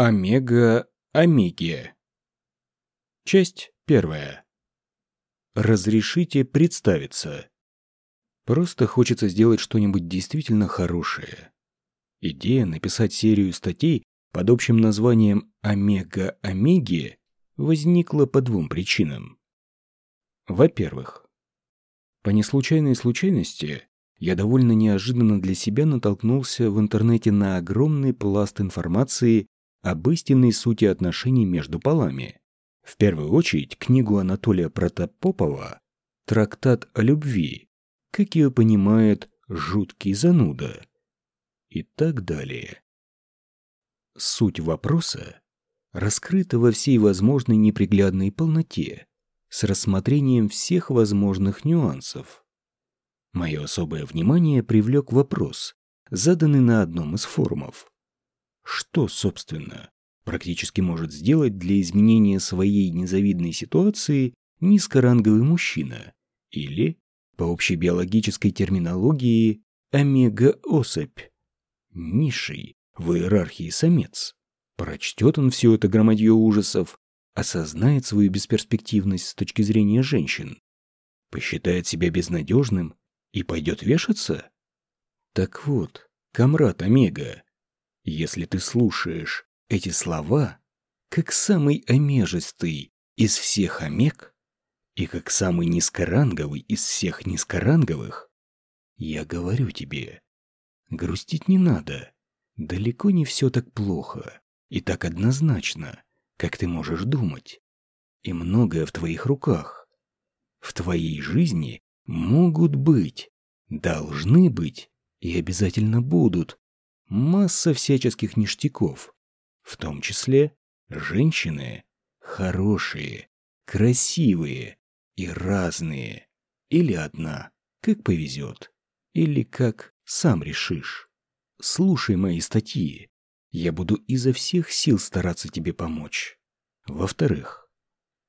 Омега-Омеги. Часть первая. Разрешите представиться. Просто хочется сделать что-нибудь действительно хорошее. Идея написать серию статей под общим названием «Омега-Омеги» возникла по двум причинам. Во-первых, по неслучайной случайности я довольно неожиданно для себя натолкнулся в интернете на огромный пласт информации об истинной сути отношений между полами. В первую очередь книгу Анатолия Протопопова «Трактат о любви», как ее понимает жуткий зануда и так далее. Суть вопроса раскрыта во всей возможной неприглядной полноте, с рассмотрением всех возможных нюансов. Мое особое внимание привлек вопрос, заданный на одном из форумов. Что, собственно, практически может сделать для изменения своей незавидной ситуации низкоранговый мужчина или, по общей биологической терминологии, омега-особь, низший в иерархии самец. Прочтет он все это громадье ужасов, осознает свою бесперспективность с точки зрения женщин, посчитает себя безнадежным и пойдет вешаться? Так вот, комрад Омега, если ты слушаешь эти слова, как самый омежистый из всех омег и как самый низкоранговый из всех низкоранговых, я говорю тебе, грустить не надо. Далеко не все так плохо и так однозначно, как ты можешь думать. И многое в твоих руках. В твоей жизни могут быть, должны быть и обязательно будут масса всяческих ништяков, в том числе женщины хорошие, красивые и разные, или одна, как повезет, или как сам решишь. Слушай мои статьи, я буду изо всех сил стараться тебе помочь. Во-вторых,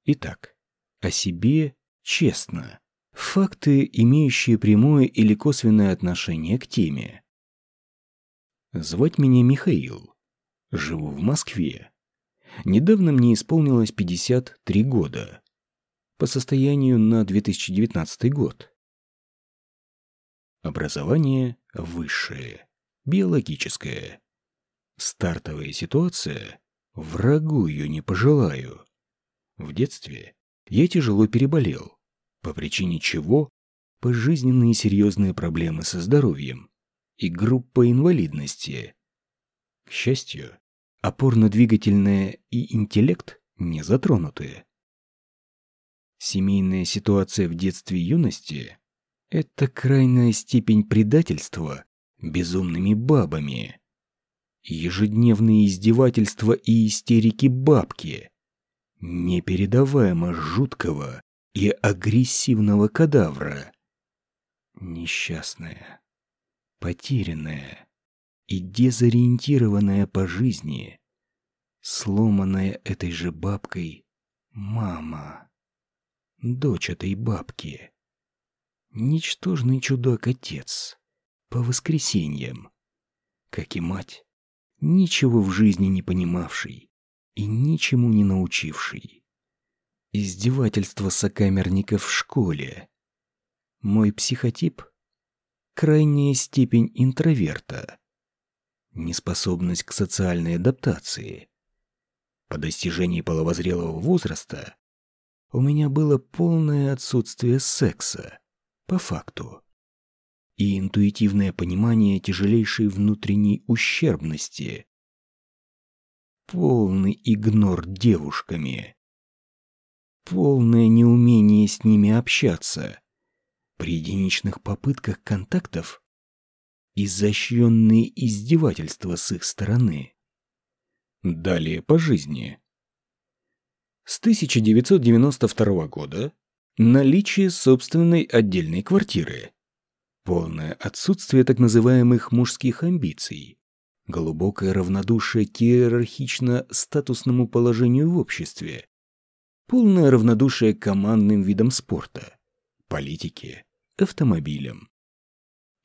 итак, о себе честно. Факты, имеющие прямое или косвенное отношение к теме. Звать меня Михаил. Живу в Москве. Недавно мне исполнилось 53 года. По состоянию на 2019 год. Образование высшее, биологическое. Стартовая ситуация, врагу ее не пожелаю. В детстве я тяжело переболел, по причине чего пожизненные серьезные проблемы со здоровьем и группа инвалидности. К счастью, опорно-двигательная и интеллект не затронуты. Семейная ситуация в детстве и юности – это крайняя степень предательства безумными бабами. Ежедневные издевательства и истерики бабки, непередаваемо жуткого и агрессивного кадавра. Несчастная потерянная и дезориентированная по жизни, сломанная этой же бабкой мама, дочь этой бабки, ничтожный чудак-отец по воскресеньям, как и мать, ничего в жизни не понимавший и ничему не научивший. Издевательство сокамерников в школе. Мой психотип крайняя степень интроверта, неспособность к социальной адаптации. По достижении половозрелого возраста у меня было полное отсутствие секса, по факту, и интуитивное понимание тяжелейшей внутренней ущербности, полный игнор девушками, полное неумение с ними общаться, при единичных попытках контактов изощренные издевательства с их стороны. Далее по жизни. С 1992 года наличие собственной отдельной квартиры, полное отсутствие так называемых мужских амбиций, глубокое равнодушие к иерархично-статусному положению в обществе, полное равнодушие к командным видам спорта, политике, автомобилем.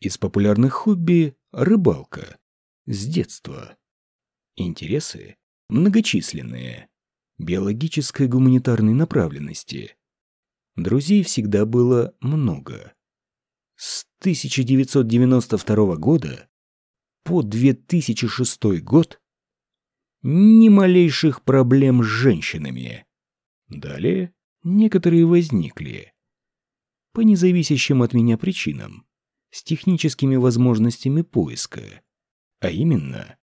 Из популярных хобби – рыбалка. С детства. Интересы многочисленные, биологической гуманитарной направленности. Друзей всегда было много. С 1992 года по 2006 год ни малейших проблем с женщинами. Далее некоторые возникли. По независящим от меня причинам, с техническими возможностями поиска. А именно,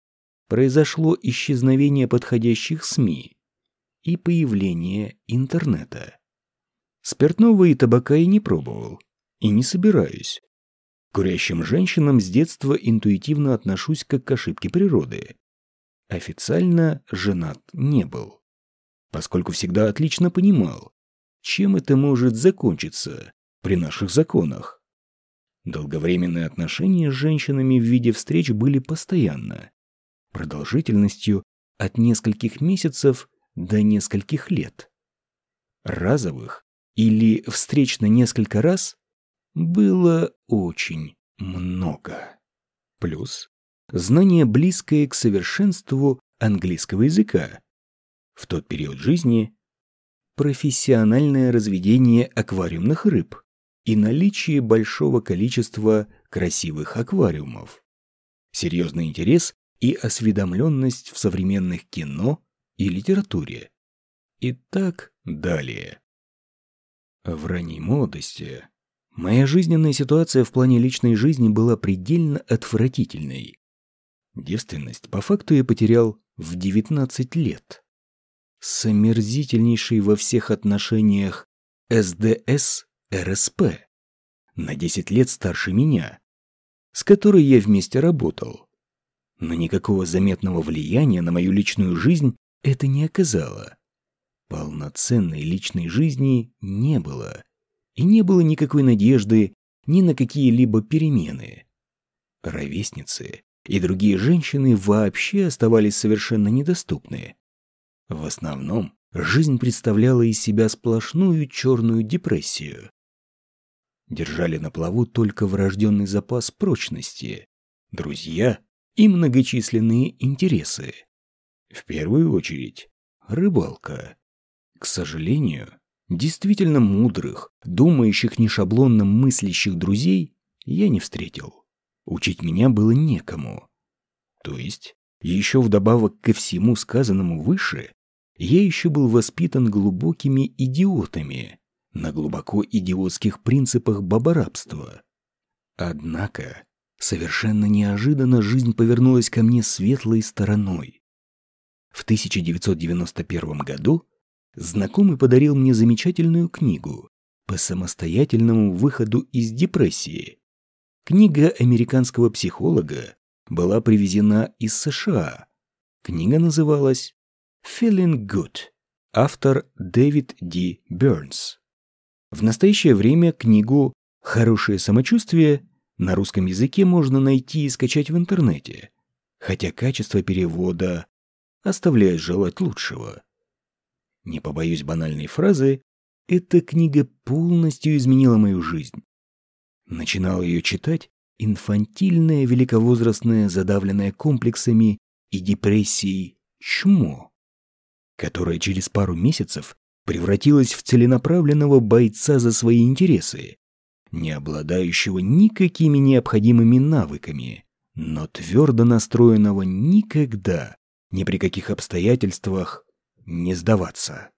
произошло исчезновение подходящих СМИ и появление интернета. Спиртного и табака я не пробовал и не собираюсь. К курящим женщинам с детства интуитивно отношусь как к ошибке природы. Официально женат не был, поскольку всегда отлично понимал, чем это может закончиться при наших законах. Долговременные отношения с женщинами в виде встреч были постоянно, продолжительностью от нескольких месяцев до нескольких лет. Разовых или встреч на несколько раз было очень много. Плюс знание близкое к совершенству английского языка. В тот период жизни профессиональное разведение аквариумных рыб и наличие большого количества красивых аквариумов. Серьезный интерес и осведомленность в современных кино и литературе. И так далее. В ранней молодости моя жизненная ситуация в плане личной жизни была предельно отвратительной. Девственность по факту я потерял в 19 лет. С омерзительнейшей во всех отношениях СДС РСП на 10 лет старше меня, с которой я вместе работал но никакого заметного влияния на мою личную жизнь это не оказало. Полноценной личной жизни не было, и не было никакой надежды ни на какие-либо перемены. Ровесницы и другие женщины вообще оставались совершенно недоступны. В основном жизнь представляла из себя сплошную черную депрессию. Держали на плаву только врожденный запас прочности, друзья и многочисленные интересы. В первую очередь, рыбалка. К сожалению, действительно мудрых, думающих не шаблонно мыслящих друзей я не встретил. Учить меня было некому. То есть, еще вдобавок ко всему сказанному выше, я еще был воспитан глубокими идиотами на глубоко идиотских принципах баборабства. Однако Совершенно неожиданно жизнь повернулась ко мне светлой стороной. В 1991 году знакомый подарил мне замечательную книгу по самостоятельному выходу из депрессии. Книга американского психолога была привезена из США. Книга называлась «Feeling Good», автор Дэвид Ди Бернс. В настоящее время книгу «Хорошее самочувствие» на русском языке можно найти и скачать в интернете, хотя качество перевода оставляет желать лучшего. Не побоюсь банальной фразы, эта книга полностью изменила мою жизнь. Начинал ее читать инфантильное великовозрастное, задавленное комплексами и депрессией чмо, которое через пару месяцев превратилось в целенаправленного бойца за свои интересы, не обладающего никакими необходимыми навыками, но твердо настроенного никогда, ни при каких обстоятельствах не сдаваться.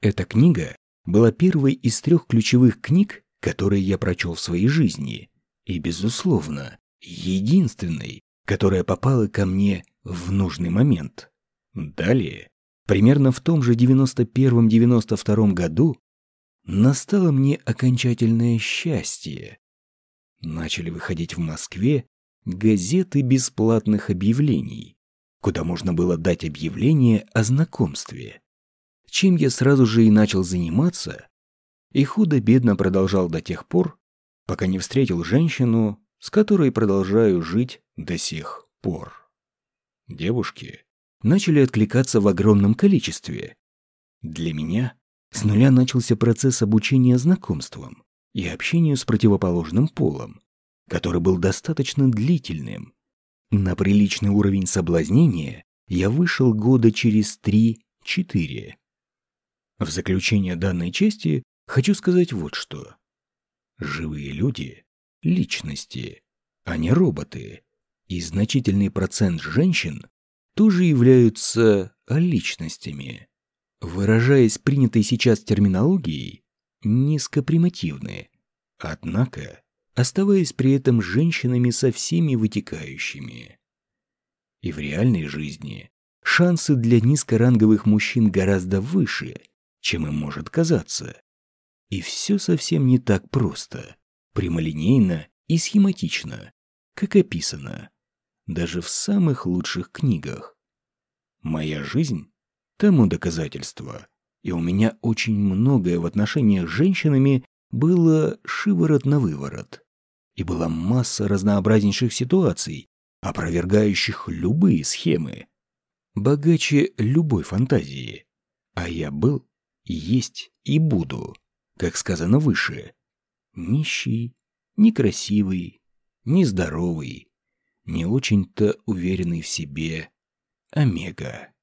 Эта книга была первой из трех ключевых книг, которые я прочел в своей жизни, и, безусловно, единственной, которая попала ко мне в нужный момент. Далее, примерно в том же 91-92 году, настало мне окончательное счастье. Начали выходить в Москве газеты бесплатных объявлений, куда можно было дать объявление о знакомстве. Чем я сразу же и начал заниматься, и худо-бедно продолжал до тех пор, пока не встретил женщину, с которой продолжаю жить до сих пор. Девушки начали откликаться в огромном количестве. Для меня с нуля начался процесс обучения знакомствам и общению с противоположным полом, который был достаточно длительным. На приличный уровень соблазнения я вышел года через три-четыре. В заключение данной части хочу сказать вот что. Живые люди – личности, а не роботы. И значительный процент женщин тоже являются личностями. Выражаясь принятой сейчас терминологией, низкопримативны. Однако, оставаясь при этом женщинами со всеми вытекающими. И в реальной жизни шансы для низкоранговых мужчин гораздо выше, чем им может казаться. И все совсем не так просто, прямолинейно и схематично, как описано, даже в самых лучших книгах. Моя жизнь тому доказательство, и у меня очень многое в отношениях с женщинами было шиворот на выворот. И была масса разнообразнейших ситуаций, опровергающих любые схемы. Богаче любой фантазии. А я был, есть и буду, как сказано выше. Нищий, некрасивый, нездоровый, не очень-то уверенный в себе. Омега.